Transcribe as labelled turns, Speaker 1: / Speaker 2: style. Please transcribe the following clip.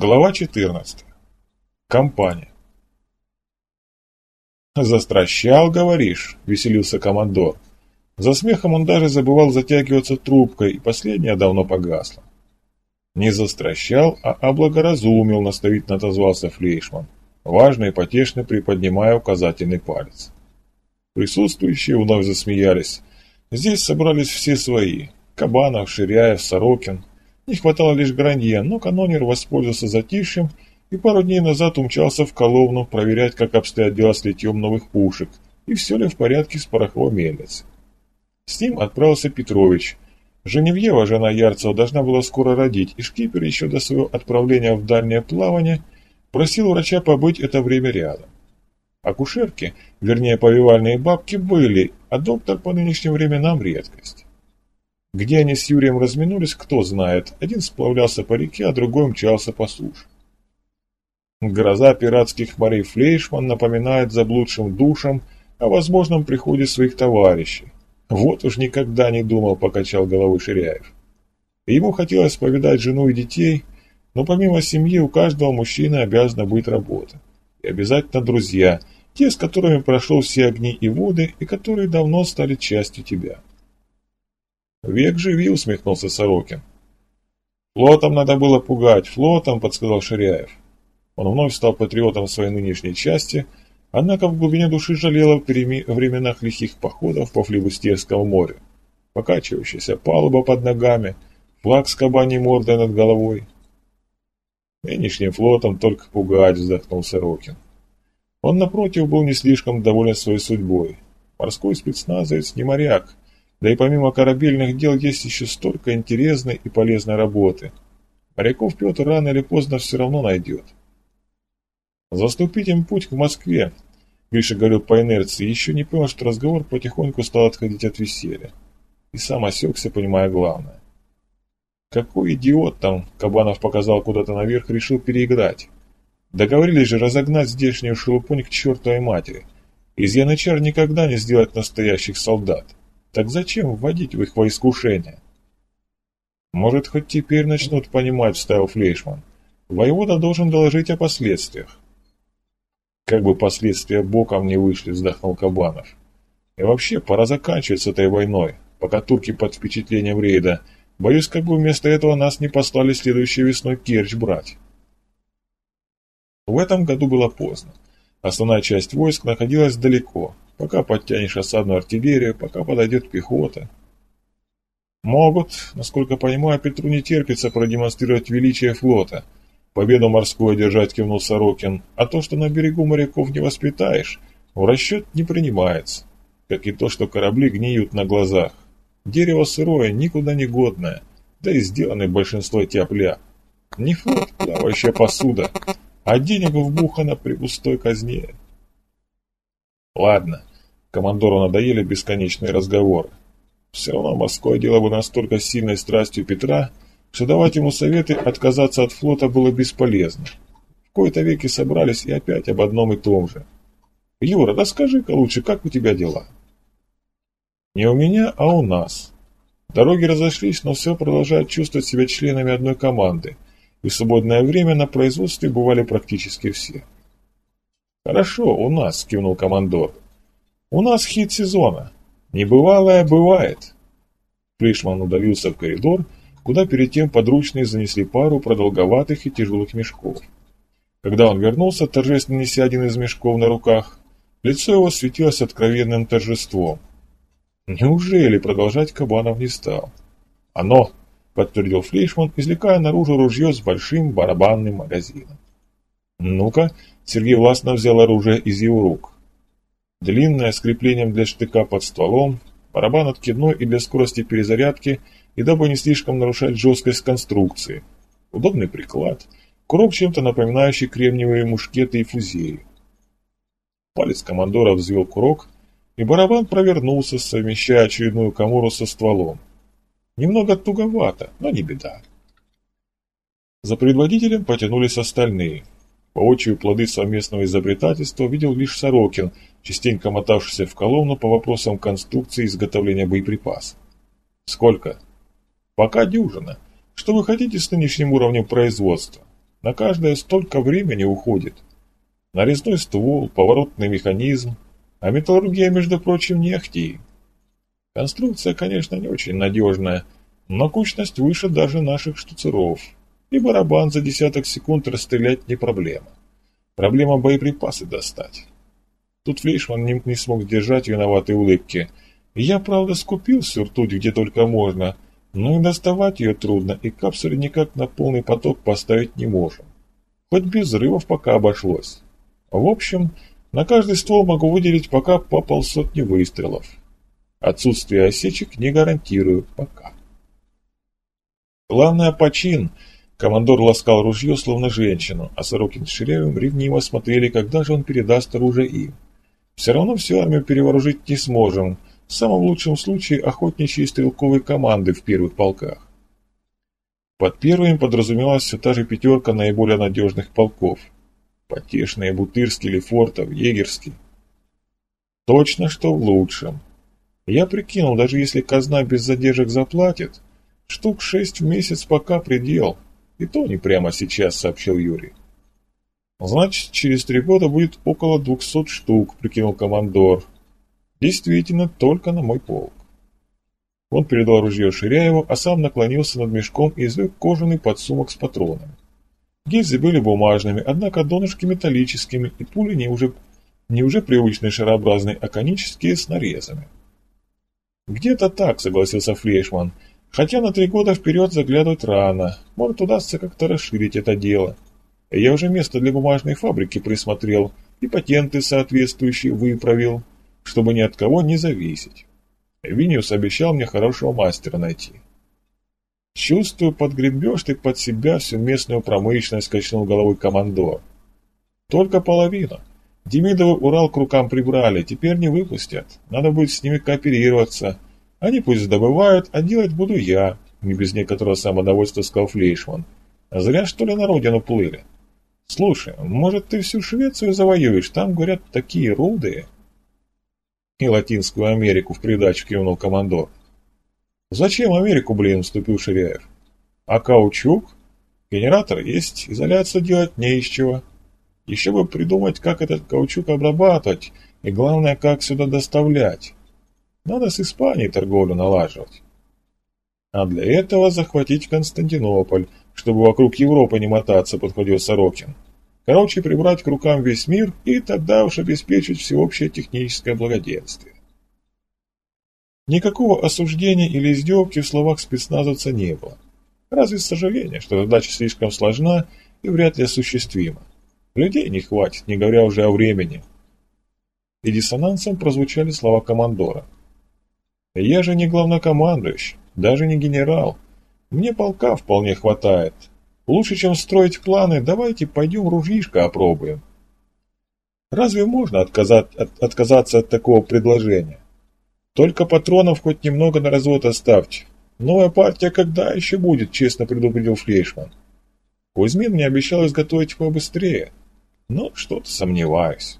Speaker 1: Глава 14. Компания. «Застращал, говоришь?» – веселился командор. За смехом он даже забывал затягиваться трубкой, и последняя давно погасла. Не застращал, а облагоразумил, наставительно отозвался Флейшман, важно и потешно приподнимая указательный палец. Присутствующие вновь засмеялись. Здесь собрались все свои – Кабанов, Ширяев, Сорокин – не хватало лишь Гранье, но канонир воспользовался затишьем и пару дней назад умчался в Коломну проверять, как обстоят дела с литьем новых пушек и все ли в порядке с пороховой мельницей. С ним отправился Петрович. Женевьева, жена Ярцева, должна была скоро родить, и шкипер еще до своего отправления в дальнее плавание просил врача побыть это время рядом. Акушерки, вернее повивальные бабки, были, а доктор по нынешним временам редкость. Где они с Юрием разминулись, кто знает. Один сплавлялся по реке, а другой мчался по суше. Гроза пиратских морей Флейшман напоминает заблудшим душам о возможном приходе своих товарищей. Вот уж никогда не думал, покачал головой Ширяев. Ему хотелось повидать жену и детей, но помимо семьи у каждого мужчины обязана быть работа. И обязательно друзья, те, с которыми прошел все огни и воды, и которые давно стали частью тебя. «Век живи», — усмехнулся Сорокин. «Флотом надо было пугать, флотом», — подсказал Ширяев. Он вновь стал патриотом своей нынешней части, однако в глубине души жалел о временах лихих походов по Флебустерскому морю. Покачивающаяся палуба под ногами, флаг с кабаней мордой над головой. «Нынешним флотом только пугать», — вздохнул Сорокин. Он, напротив, был не слишком доволен своей судьбой. Морской спецназовец не моряк, да и помимо корабельных дел есть еще столько интересной и полезной работы. Моряков Петр рано или поздно все равно найдет. Заступить им путь к Москве, Гриша говорил по инерции, еще не понял, что разговор потихоньку стал отходить от веселья. И сам осекся, понимая главное. Какой идиот там, Кабанов показал куда-то наверх, решил переиграть. Договорились же разогнать здешнюю шелупонь к чертовой матери. Из янычар никогда не сделать настоящих солдат. Так зачем вводить в их во искушение? Может, хоть теперь начнут понимать, вставил Флейшман. Воевода должен доложить о последствиях. Как бы последствия боком не вышли, вздохнул Кабанов. И вообще, пора заканчивать с этой войной, пока турки под впечатлением рейда. Боюсь, как бы вместо этого нас не послали следующей весной Керчь брать. В этом году было поздно. Основная часть войск находилась далеко, пока подтянешь осадную артиллерию, пока подойдет пехота. Могут, насколько понимаю, Петру не терпится продемонстрировать величие флота. Победу морскую одержать кивнул Сорокин, а то, что на берегу моряков не воспитаешь, в расчет не принимается. Как и то, что корабли гниют на глазах. Дерево сырое, никуда не годное, да и сделаны большинство тяпля. Не флот, плавающая посуда, а денег вбухано при пустой казне. Ладно, командору надоели бесконечные разговоры. Все равно морское дело было настолько сильной страстью Петра, что давать ему советы отказаться от флота было бесполезно. В кои-то веки собрались и опять об одном и том же. «Юра, расскажи-ка лучше, как у тебя дела?» «Не у меня, а у нас. Дороги разошлись, но все продолжают чувствовать себя членами одной команды, и свободное время на производстве бывали практически все». «Хорошо, у нас», — кивнул командор. «У нас хит сезона. Небывалое бывает». Флишман удалился в коридор, куда перед тем подручные занесли пару продолговатых и тяжелых мешков. Когда он вернулся, торжественно неся один из мешков на руках, лицо его светилось откровенным торжеством. Неужели продолжать Кабанов не стал? «Оно!» — подтвердил Флейшман, извлекая наружу ружье с большим барабанным магазином. «Ну-ка!» — Сергей властно взял оружие из его рук. Длинное, с креплением для штыка под стволом, барабан откидной и для скорости перезарядки, и дабы не слишком нарушать жесткость конструкции. Удобный приклад, курок чем-то напоминающий кремниевые мушкеты и фузеи. Палец командора взвел курок, и барабан провернулся, совмещая очередную комору со стволом. Немного туговато, но не беда. За предводителем потянулись остальные – Воочию плоды совместного изобретательства видел лишь Сорокин, частенько мотавшийся в Коломну по вопросам конструкции и изготовления боеприпасов. «Сколько?» «Пока дюжина. Что вы хотите с нынешним уровнем производства? На каждое столько времени уходит. Нарезной ствол, поворотный механизм, а металлургия, между прочим, не ахти. Конструкция, конечно, не очень надежная, но кучность выше даже наших штуцеров. И барабан за десяток секунд расстрелять не проблема. Проблема боеприпасы достать. Тут Флейшман не, не смог сдержать виноватой улыбки. Я, правда, скупил всю ртуть где только можно, но и доставать ее трудно, и капсулы никак на полный поток поставить не можем. Хоть без взрывов пока обошлось. В общем, на каждый ствол могу выделить пока по полсотни выстрелов. Отсутствие осечек не гарантирую пока. Главное почин. Командор ласкал ружье, словно женщину, а Сорокин с Ширяевым ревниво смотрели, когда же он передаст оружие им. Все равно всю армию перевооружить не сможем. В самом лучшем случае охотничьи и стрелковые команды в первых полках. Под первыми подразумевалась все та же пятерка наиболее надежных полков. Потешные, Бутырский, Лефортов, Егерский. Точно, что в лучшем. Я прикинул, даже если казна без задержек заплатит, штук шесть в месяц пока предел. И то не прямо сейчас, сообщил Юрий. Значит, через три года будет около двухсот штук, прикинул командор. Действительно, только на мой полк. Он передал ружье Ширяеву, а сам наклонился над мешком и извлек кожаный подсумок с патронами. Гильзы были бумажными, однако донышки металлическими, и пули не уже, не уже привычные шарообразные, а конические с нарезами. «Где-то так», — согласился Флейшман, — «хотя на три года вперед заглядывать рано. Может, удастся как-то расширить это дело. Я уже место для бумажной фабрики присмотрел и патенты соответствующие выправил, чтобы ни от кого не зависеть. Виниус обещал мне хорошего мастера найти». «Чувствую, подгребешь ты под себя всю местную промышленность», — качнул головой командор. «Только половина. Демидовый Урал к рукам прибрали, теперь не выпустят. Надо будет с ними кооперироваться. Они пусть добывают, а делать буду я, не без некоторого самодовольства сказал Флейшман. А зря, что ли, на родину плыли? Слушай, может, ты всю Швецию завоюешь? Там, говорят, такие руды. И Латинскую Америку в придачу кивнул командор. Зачем Америку, блин, вступил Ширяев. А каучук? Генератор есть, изоляцию делать не из чего. Еще бы придумать, как этот каучук обрабатывать, и главное, как сюда доставлять. Надо с Испанией торговлю налаживать. А для этого захватить Константинополь, чтобы вокруг Европы не мотаться, подходил Сорокин. Короче, прибрать к рукам весь мир и тогда уж обеспечить всеобщее техническое благоденствие. Никакого осуждения или издевки в словах спецназовца не было. Разве сожаление, что задача слишком сложна и вряд ли осуществима. Людей не хватит, не говоря уже о времени. И диссонансом прозвучали слова командора. «Я же не главнокомандующий, даже не генерал. Мне полка вполне хватает. Лучше, чем строить планы, давайте пойдем ружьишко опробуем». Разве можно отказать, от, отказаться от такого предложения? Только патронов хоть немного на развод оставьте. Новая партия когда еще будет, честно предупредил Флейшман. Кузьмин мне обещал изготовить побыстрее но что-то сомневаюсь.